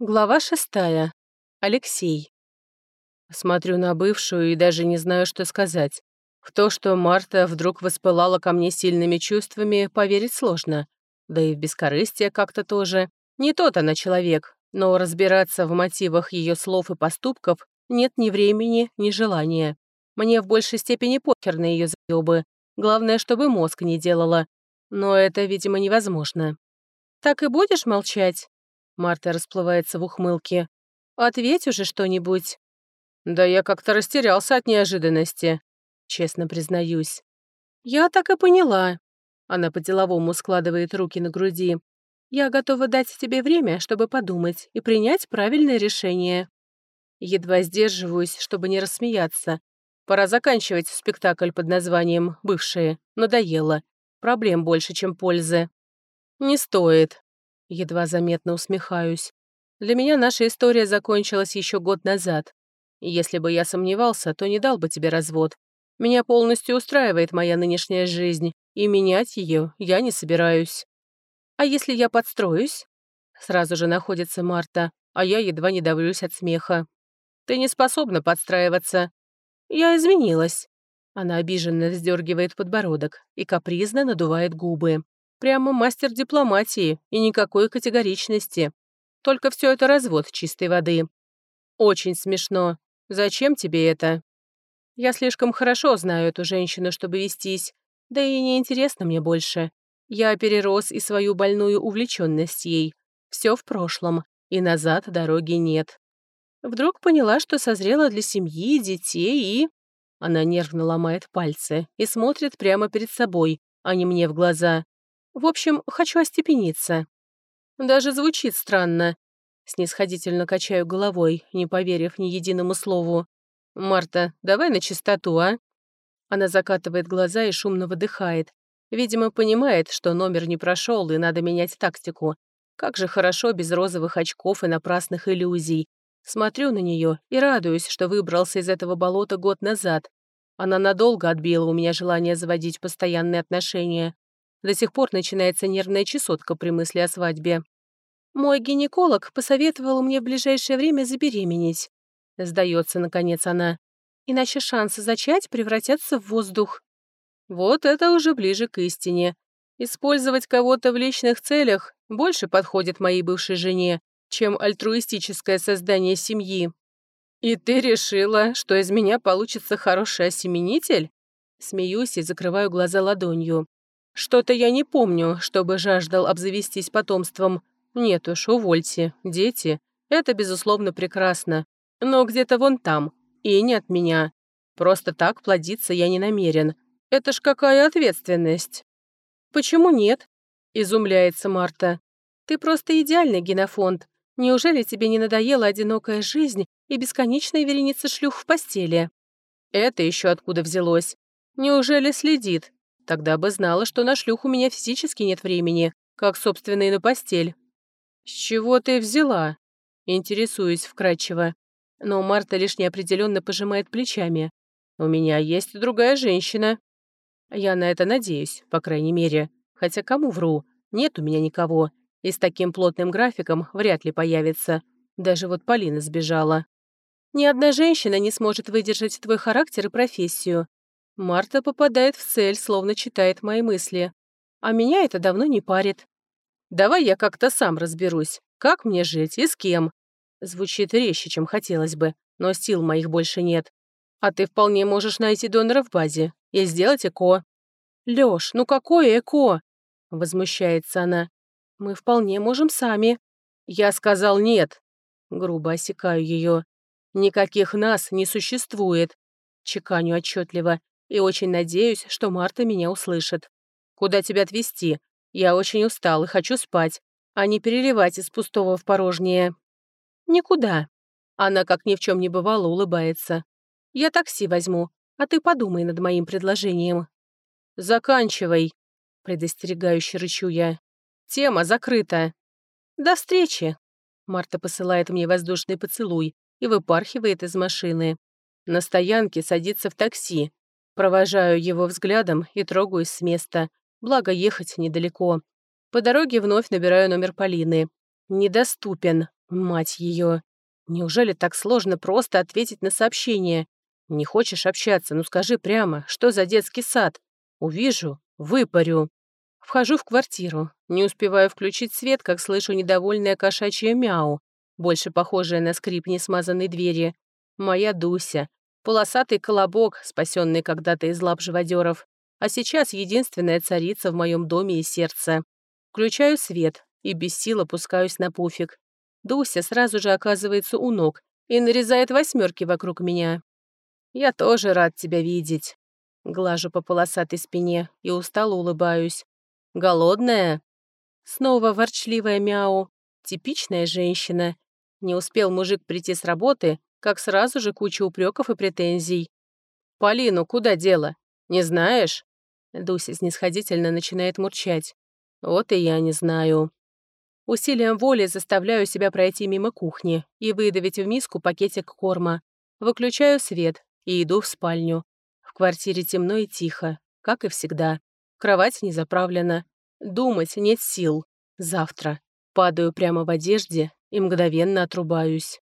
Глава шестая. Алексей. Смотрю на бывшую и даже не знаю, что сказать. В то, что Марта вдруг воспылала ко мне сильными чувствами, поверить сложно. Да и в бескорыстие как-то тоже. Не тот она человек, но разбираться в мотивах ее слов и поступков нет ни времени, ни желания. Мне в большей степени похер на ее заёбы. Главное, чтобы мозг не делала. Но это, видимо, невозможно. «Так и будешь молчать?» Марта расплывается в ухмылке. «Ответь уже что-нибудь». «Да я как-то растерялся от неожиданности», честно признаюсь. «Я так и поняла». Она по-деловому складывает руки на груди. «Я готова дать тебе время, чтобы подумать и принять правильное решение». Едва сдерживаюсь, чтобы не рассмеяться. Пора заканчивать спектакль под названием «Бывшие». Надоело. Проблем больше, чем пользы. «Не стоит», Едва заметно усмехаюсь. Для меня наша история закончилась еще год назад. если бы я сомневался, то не дал бы тебе развод. Меня полностью устраивает моя нынешняя жизнь, и менять ее я не собираюсь. А если я подстроюсь? Сразу же находится Марта, а я едва не давлюсь от смеха. Ты не способна подстраиваться. Я изменилась. Она обиженно вздергивает подбородок и капризно надувает губы. Прямо мастер дипломатии и никакой категоричности. Только все это развод чистой воды. Очень смешно. Зачем тебе это? Я слишком хорошо знаю эту женщину, чтобы вестись. Да и неинтересно мне больше. Я перерос и свою больную увлеченность ей. Все в прошлом, и назад дороги нет. Вдруг поняла, что созрела для семьи, детей и... Она нервно ломает пальцы и смотрит прямо перед собой, а не мне в глаза. В общем, хочу остепениться. Даже звучит странно. Снисходительно качаю головой, не поверив ни единому слову. «Марта, давай на чистоту, а?» Она закатывает глаза и шумно выдыхает. Видимо, понимает, что номер не прошел и надо менять тактику. Как же хорошо без розовых очков и напрасных иллюзий. Смотрю на нее и радуюсь, что выбрался из этого болота год назад. Она надолго отбила у меня желание заводить постоянные отношения. До сих пор начинается нервная чесотка при мысли о свадьбе. Мой гинеколог посоветовал мне в ближайшее время забеременеть. Сдается, наконец, она. Иначе шансы зачать превратятся в воздух. Вот это уже ближе к истине. Использовать кого-то в личных целях больше подходит моей бывшей жене, чем альтруистическое создание семьи. «И ты решила, что из меня получится хороший осеменитель?» Смеюсь и закрываю глаза ладонью. Что-то я не помню, чтобы жаждал обзавестись потомством. Нет уж, увольте. Дети — это, безусловно, прекрасно. Но где-то вон там. И не от меня. Просто так плодиться я не намерен. Это ж какая ответственность. Почему нет? Изумляется Марта. Ты просто идеальный генофонд. Неужели тебе не надоела одинокая жизнь и бесконечная вереница шлюх в постели? Это еще откуда взялось? Неужели следит? Тогда бы знала, что на шлюх у меня физически нет времени, как, собственно, и на постель. «С чего ты взяла?» Интересуюсь вкратчиво. Но Марта лишь неопределенно пожимает плечами. «У меня есть другая женщина». Я на это надеюсь, по крайней мере. Хотя кому вру? Нет у меня никого. И с таким плотным графиком вряд ли появится. Даже вот Полина сбежала. Ни одна женщина не сможет выдержать твой характер и профессию. Марта попадает в цель, словно читает мои мысли. А меня это давно не парит. «Давай я как-то сам разберусь, как мне жить и с кем». Звучит резче, чем хотелось бы, но сил моих больше нет. А ты вполне можешь найти донора в базе и сделать ЭКО. «Лёш, ну какое ЭКО?» Возмущается она. «Мы вполне можем сами». Я сказал нет. Грубо осекаю ее. Никаких нас не существует. Чеканю отчетливо и очень надеюсь, что Марта меня услышит. Куда тебя отвезти? Я очень устал и хочу спать, а не переливать из пустого в порожнее. Никуда. Она, как ни в чем не бывало, улыбается. Я такси возьму, а ты подумай над моим предложением. Заканчивай, предостерегающе рычу я. Тема закрыта. До встречи. Марта посылает мне воздушный поцелуй и выпархивает из машины. На стоянке садится в такси, Провожаю его взглядом и трогаюсь с места, благо ехать недалеко. По дороге вновь набираю номер Полины. Недоступен. Мать ее. Неужели так сложно просто ответить на сообщение? Не хочешь общаться, ну скажи прямо, что за детский сад? Увижу, выпарю. Вхожу в квартиру. Не успеваю включить свет, как слышу недовольное кошачье мяу, больше похожее на скрип несмазанной двери. Моя Дуся. Полосатый колобок, спасенный когда-то из лап живодеров. А сейчас единственная царица в моем доме и сердце. Включаю свет и без сил опускаюсь на пуфик. Дуся сразу же оказывается у ног и нарезает восьмерки вокруг меня. «Я тоже рад тебя видеть». Глажу по полосатой спине и устало улыбаюсь. «Голодная?» Снова ворчливая мяу. Типичная женщина. Не успел мужик прийти с работы, как сразу же куча упреков и претензий. «Полину куда дело? Не знаешь?» Дуся снисходительно начинает мурчать. «Вот и я не знаю». Усилием воли заставляю себя пройти мимо кухни и выдавить в миску пакетик корма. Выключаю свет и иду в спальню. В квартире темно и тихо, как и всегда. Кровать не заправлена. Думать нет сил. Завтра. Падаю прямо в одежде и мгновенно отрубаюсь.